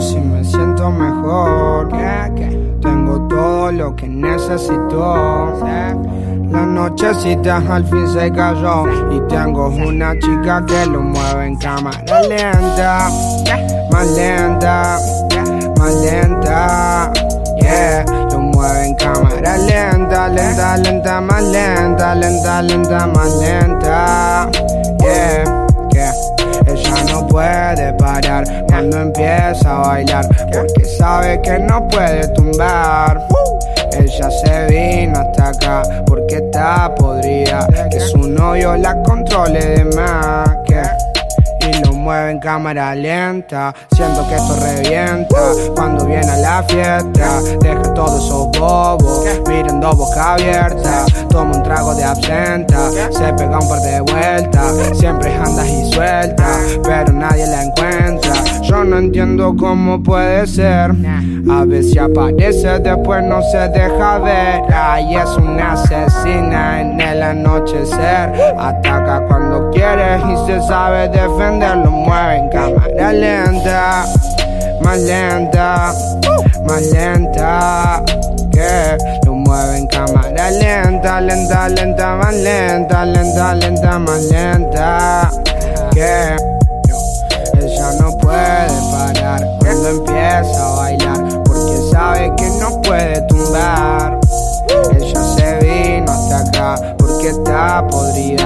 si me siento mejor. Tengo todo lo que necesito. La nochecita al fin se cayó. Y tengo una chica que lo mueve en cámara lenta, más lenta, más lenta, yeah, lo mueve en cámara lenta, lenta, lenta, más lenta, lenta, lenta, más lenta, yeah, puede parar cuando empieza a bailar porque sabe que no puede tumbar. Ella se vino hasta acá porque está podrida. Que su novio la controle de más. Mueve en cámara lenta. Siento que esto revienta cuando viene a la fiesta. Deja todos esos bobos mirando boca abierta. Toma un trago de absenta, se pega un par de vueltas. Siempre andas y suelta, pero nadie la encuentra. Yo no entiendo cómo puede ser. A veces aparece, después no se deja ver. Ay, es una asesina en el anochecer. Ataca cuando y se sabe defender. Lo mueve en cámara lenta, más lenta, más lenta. Que lo mueve en cámara lenta, lenta, lenta, más lenta, lenta, lenta, más lenta. Que ella no puede parar cuando empieza a bailar porque sabe que no puede tumbar. Ella se vino hasta acá porque está podrida,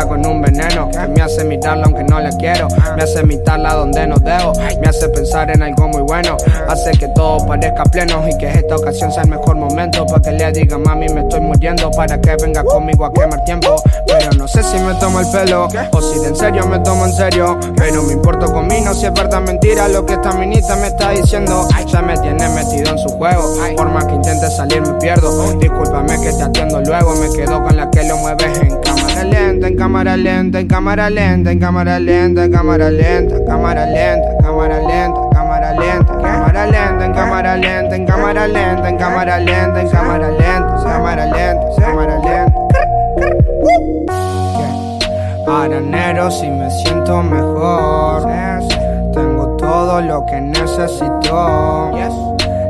con un veneno que me hace imitarla aunque no la quiero. Me hace imitarla donde no debo. Me hace pensar en algo muy bueno. Hace que todo parezca pleno y que esta ocasión sea el mejor momento para que le diga mami me estoy muriendo para que venga conmigo a quemar tiempo. Pero no sé si me tomo el pelo o si de en serio me tomo en serio. Pero me importo conmigo si es verdad mentira lo que esta minita me está diciendo. Ya me tiene metido en su juego. Por más que intente salir me pierdo. Discúlpame que te atiendo luego. Me quedo con la que lo mueves en lenta, en cámara lenta, en cámara lenta, en cámara lenta, en cámara lenta, cámara lenta, cámara lenta, cámara lenta, cámara lenta, en cámara lenta, en cámara lenta, en cámara lenta, en cámara lenta, cámara lenta, cámara lenta. Aranero si me siento mejor. Tengo todo lo que necesito.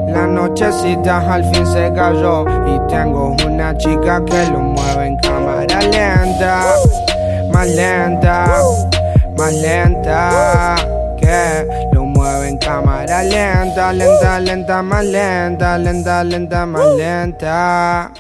La nochecita al fin se cayó y tengo una chica que lo mueve más lenta, más lenta, que lo mueve en cámara lenta, lenta, lenta, más lenta, lenta, lenta, más lenta.